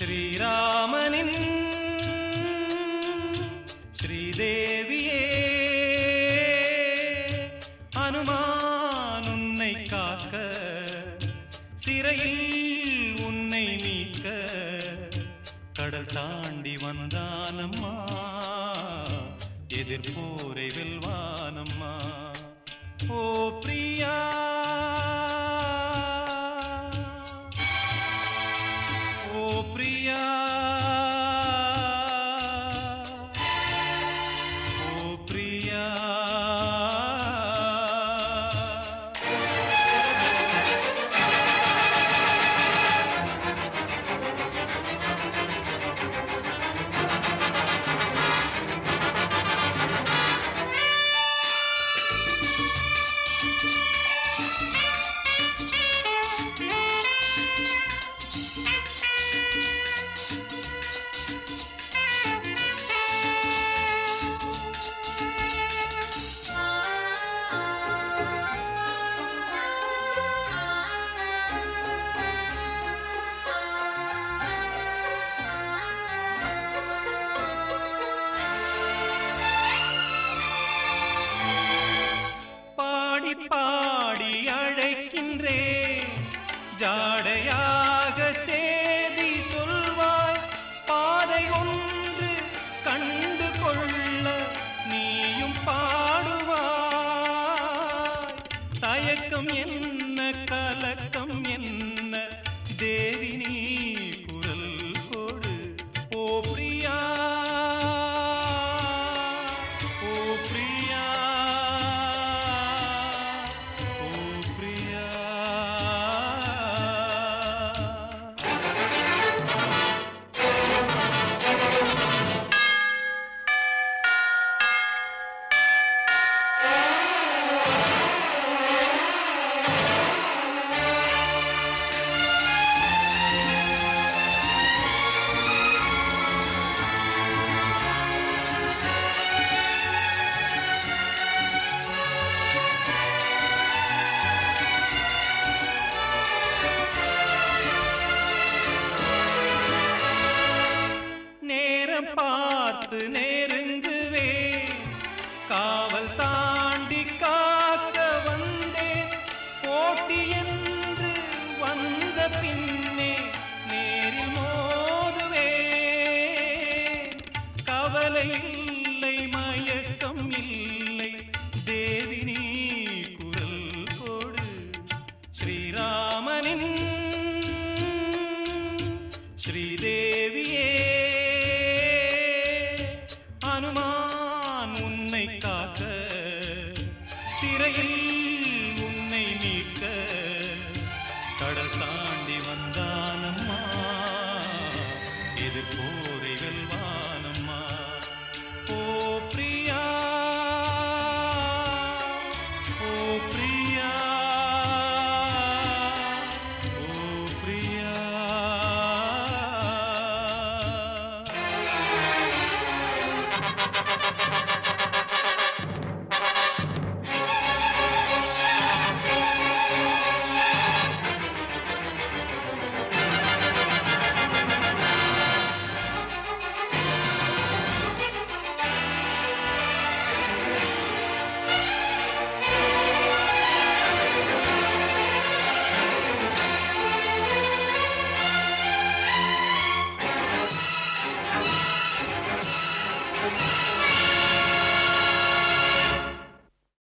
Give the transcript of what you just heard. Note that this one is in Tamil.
ஸ்ரீராமனின் ஸ்ரீதேவியே அனுமான் உன்னை காக்க சிறையில் உன்னை நீக்க கடல் தாண்டி வந்தானம்மா எதிர்போரை வெல்வானம்மா. Oh, please. தயக்கம் என்ன கலக்கம்? மலை